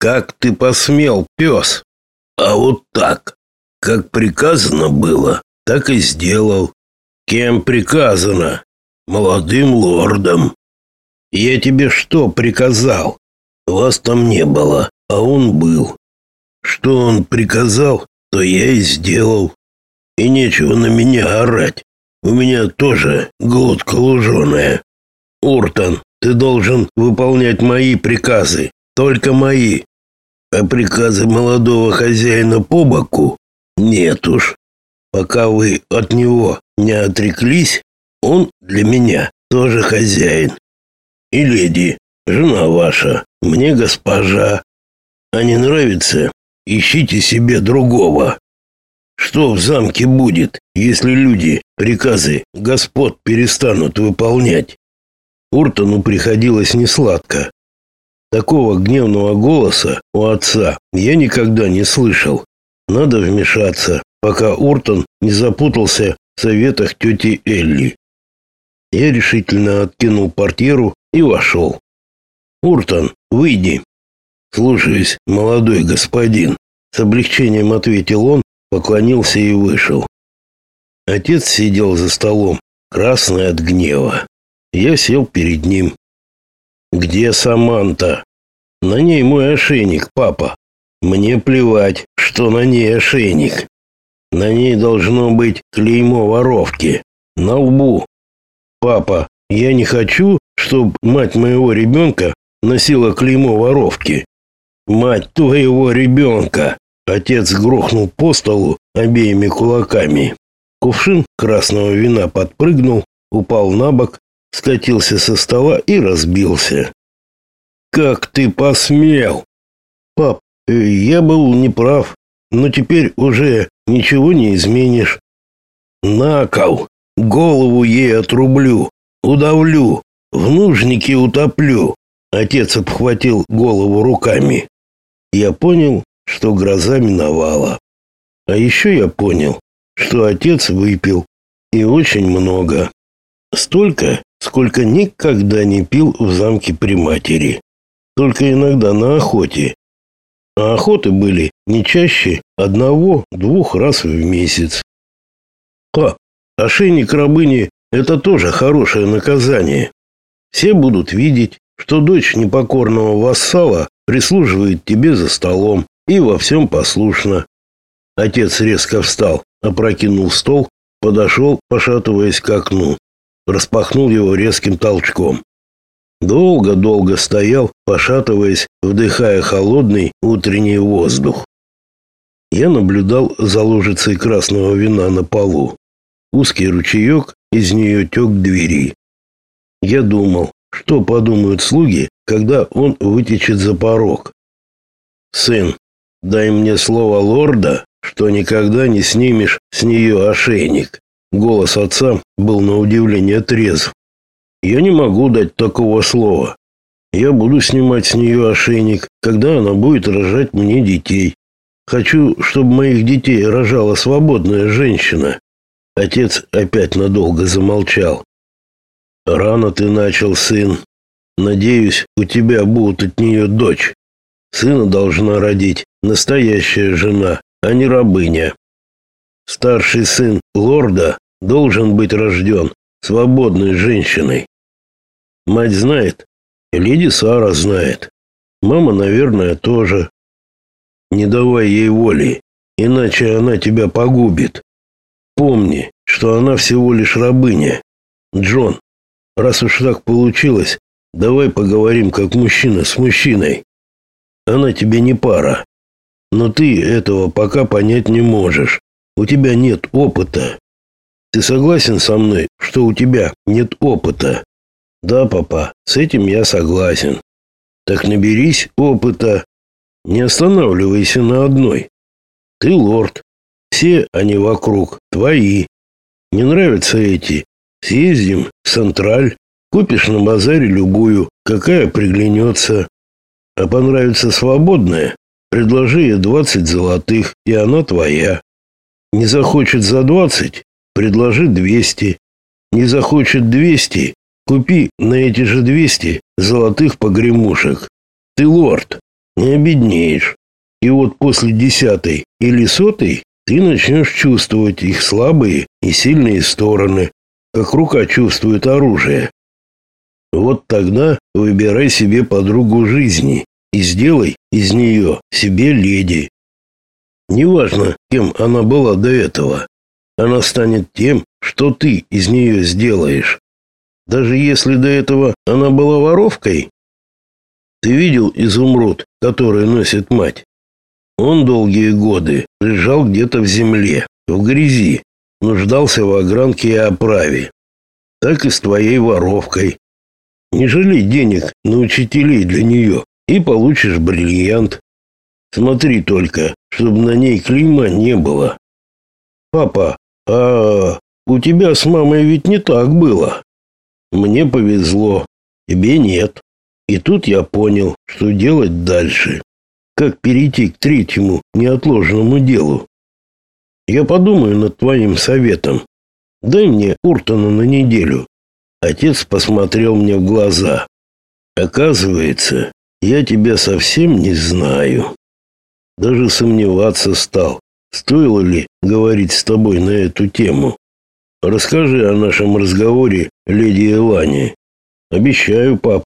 Как ты посмел, пес? А вот так. Как приказано было, так и сделал. Кем приказано? Молодым лордом. Я тебе что приказал? Вас там не было, а он был. Что он приказал, то я и сделал. И нечего на меня орать. У меня тоже глотка луженая. Уртон, ты должен выполнять мои приказы, только мои. А приказы молодого хозяина по боку? Нет уж. Пока вы от него не отреклись, он для меня тоже хозяин. И леди, жена ваша, мне госпожа. А не нравится, ищите себе другого. Что в замке будет, если люди приказы господ перестанут выполнять? Уртону приходилось несладко. Такого гневного голоса у отца я никогда не слышал. Надо вмешаться, пока Уртон не запутался в советах тети Элли. Я решительно откинул портьеру и вошел. «Уртон, выйди!» «Слушаюсь, молодой господин!» С облегчением ответил он, поклонился и вышел. Отец сидел за столом, красный от гнева. Я сел перед ним. Где Саманта? На ней мой ошейник, папа. Мне плевать, что на ней ошейник. На ней должно быть клеймо воровки. На лбу. Папа, я не хочу, чтобы мать моего ребенка носила клеймо воровки. Мать твоего ребенка! Отец грохнул по столу обеими кулаками. Кувшин красного вина подпрыгнул, упал на бок, скатился со стола и разбился. Как ты посмел? Пап, э, я был неправ, но теперь уже ничего не изменишь. Накол, голову ей отрублю, удавлю, в нужнике утоплю. Отец обхватил голову руками. Я понял, что гроза миновала. А еще я понял, что отец выпил и очень много. Столько, сколько никогда не пил в замке при матери. Только иногда на охоте. А охоты были не чаще одного-двух раз в месяц. А, ошейник рабыни – это тоже хорошее наказание. Все будут видеть, что дочь непокорного вассала прислуживает тебе за столом и во всем послушна. Отец резко встал, опрокинул стол, подошел, пошатываясь к окну распахнул его резким толчком. Долго-долго стоял, пошатываясь, вдыхая холодный утренний воздух. Я наблюдал за лужицей красного вина на полу. Узкий ручеек из нее тек к двери. Я думал, что подумают слуги, когда он вытечет за порог. «Сын, дай мне слово лорда, что никогда не снимешь с нее ошейник. Голос отца был на удивление трезв. Я не могу дать такого слова. Я буду снимать с нее ошейник, когда она будет рожать мне детей. Хочу, чтобы моих детей рожала свободная женщина. Отец опять надолго замолчал. Рано ты начал, сын. Надеюсь, у тебя будет от нее дочь. Сына должна родить настоящая жена, а не рабыня. Старший сын лорда должен быть рожден свободной женщиной. Мать знает, леди Сара знает. Мама, наверное, тоже. Не давай ей воли, иначе она тебя погубит. Помни, что она всего лишь рабыня. Джон, раз уж так получилось, давай поговорим как мужчина с мужчиной. Она тебе не пара. Но ты этого пока понять не можешь. У тебя нет опыта. Ты согласен со мной, что у тебя нет опыта? Да, папа, с этим я согласен. Так наберись опыта. Не останавливайся на одной. Ты лорд. Все они вокруг твои. Не нравятся эти? Съездим в Централь, купишь на базаре любую, какая приглянется. А понравится свободная, предложи ей двадцать золотых, и она твоя. Не захочет за двадцать, предложи двести. Не захочет двести, купи на эти же двести золотых погремушек. Ты лорд, не обеднеешь. И вот после десятой или сотой ты начнешь чувствовать их слабые и сильные стороны, как рука чувствует оружие. Вот тогда выбирай себе подругу жизни и сделай из нее себе леди. Неважно, кем она была до этого, она станет тем, что ты из нее сделаешь. Даже если до этого она была воровкой. Ты видел изумруд, который носит мать? Он долгие годы лежал где-то в земле, в грязи, нуждался в огранке и оправе. Так и с твоей воровкой. Не жалей денег на учителей для нее, и получишь бриллиант. Смотри только, чтобы на ней клейма не было. Папа, а у тебя с мамой ведь не так было. Мне повезло, тебе нет. И тут я понял, что делать дальше. Как перейти к третьему неотложному делу. Я подумаю над твоим советом. Дай мне Уртона на неделю. Отец посмотрел мне в глаза. Оказывается, я тебя совсем не знаю. Даже сомневаться стал, стоило ли говорить с тобой на эту тему. Расскажи о нашем разговоре леди Элане. Обещаю, пап,